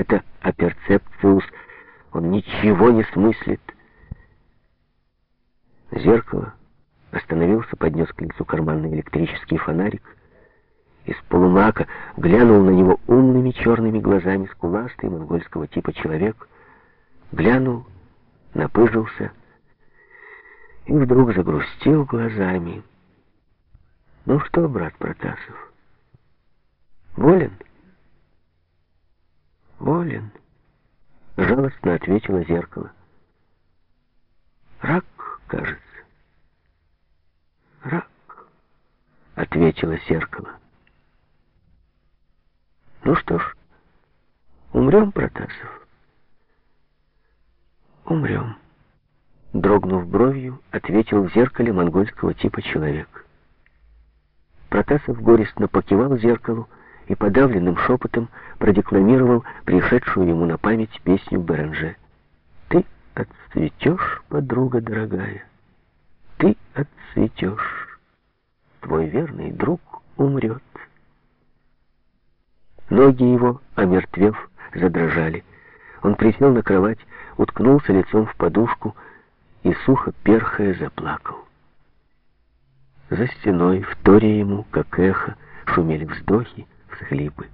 Это аперцепциус. Он ничего не смыслит. Зеркало. Остановился, поднес к лицу карманный электрический фонарик. Из полумрака глянул на него умными черными глазами скуластый монгольского типа человек. Глянул, напыжился и вдруг загрустил глазами. «Ну что, брат Протасов, болен?» «Болен», — жалостно ответило зеркало. «Рак, кажется». «Рак», — ответило зеркало. «Ну что ж, умрем, Протасов?» «Умрем», — дрогнув бровью, ответил в зеркале монгольского типа человек. Протасов горестно покивал зеркалу, и подавленным шепотом продекламировал пришедшую ему на память песню Беранже. «Ты отцветешь, подруга дорогая, ты отцветешь, твой верный друг умрет». Ноги его, омертвев, задрожали. Он присел на кровать, уткнулся лицом в подушку и, сухо перхая, заплакал. За стеной, вторя ему, как эхо, шумели вздохи, всхлипы.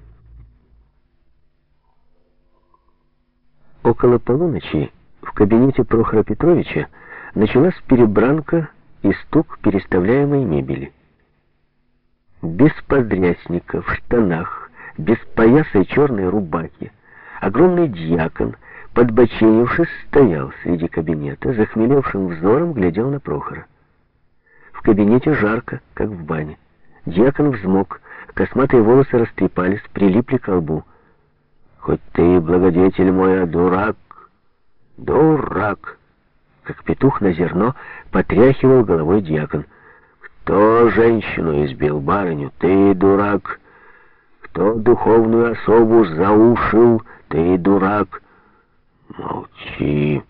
Около полуночи в кабинете Прохора Петровича началась перебранка и стук переставляемой мебели. Без подрясника, в штанах, без пояса и черной рубахи, огромный дьякон, подбоченившись, стоял среди кабинета, захмелевшим взором глядел на Прохора. В кабинете жарко, как в бане. Дьякон взмок, Косматые волосы растрепались, прилипли к лбу. «Хоть ты, благодетель мой, а дурак, дурак!» Как петух на зерно потряхивал головой дьякон. «Кто женщину избил, барыню? Ты, дурак! Кто духовную особу заушил? Ты, дурак!» «Молчи!»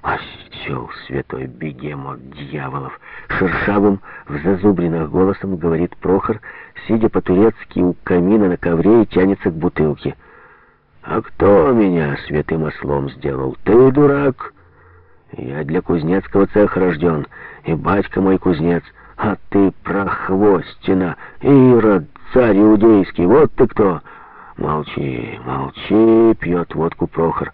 «Осел святой бегемот дьяволов!» Шершавым, в зазубренных голосом говорит Прохор, сидя по-турецки у камина на ковре и тянется к бутылке. «А кто меня святым ослом сделал? Ты, дурак? Я для кузнецкого цеха рожден, и батька мой кузнец, а ты прохвостина, Ирод, царь иудейский, вот ты кто!» «Молчи, молчи!» — пьет водку Прохор.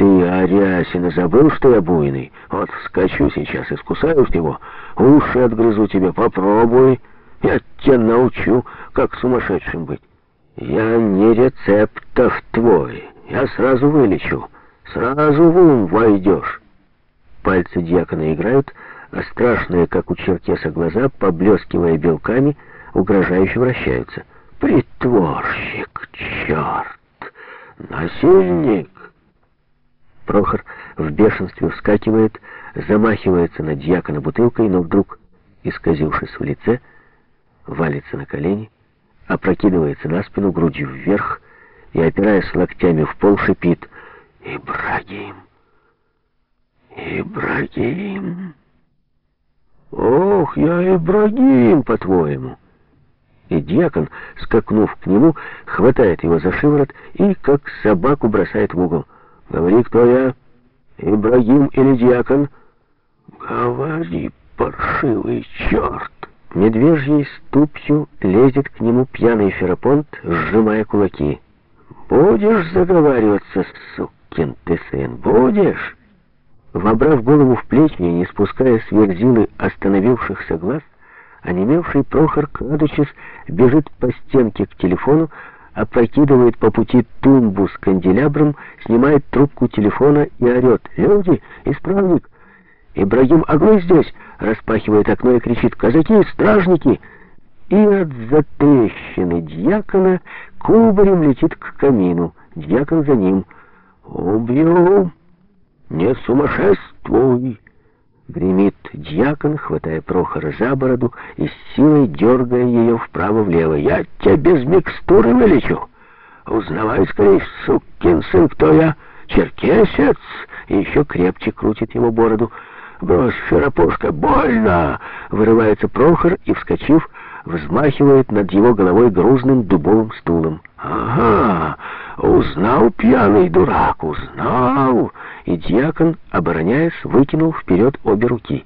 Ты, Арясина, забыл, что я буйный? Вот вскочу сейчас и скусаю в него. Уши отгрызу тебе, попробуй. Я тебя научу, как сумасшедшим быть. Я не рецептов твой. Я сразу вылечу. Сразу в ум войдешь. Пальцы дьякона играют, а страшные, как у черкеса, глаза, поблескивая белками, угрожающе вращаются. Притворщик, черт! Насильник! Прохор в бешенстве вскакивает, замахивается на дьякона бутылкой, но вдруг, исказившись в лице, валится на колени, опрокидывается на спину грудью вверх и, опираясь локтями в пол, шипит «Ибрагим! Ибрагим! Ох, я Ибрагим, по-твоему!» И дьякон, скакнув к нему, хватает его за шиворот и, как собаку, бросает в угол. Говори, кто я? Ибрагим или дьякон? Говори, паршивый черт! Медвежьей ступью лезет к нему пьяный ферапонт, сжимая кулаки. «Будешь заговариваться, сукин ты сын, будешь?» Вобрав голову в плечи и не спуская с верзилы остановившихся глаз, онемевший Прохор, крадучись, бежит по стенке к телефону, опрокидывает по пути тумбу с канделябром, снимает трубку телефона и орет. «Люди! Исправник!» «Ибрагим Аглы здесь!» Распахивает окно и кричит. «Казаки! Стражники!» И от затрещины дьякона кубарем летит к камину. Дьякон за ним. «Убью! Не сумасшествуй!» Гремит дьякон, хватая Прохора за бороду и с силой дергая ее вправо-влево. «Я тебя без микстуры вылечу! Узнавай скорее, сукин сын, кто я! Черкесец!» И еще крепче крутит его бороду. «Брось, Широпушка, больно!» Вырывается Прохор и, вскочив, взмахивает над его головой грузным дубовым стулом. «Ага, узнал пьяный дурак, узнал!» И дьякон, обороняясь, выкинул вперед обе руки.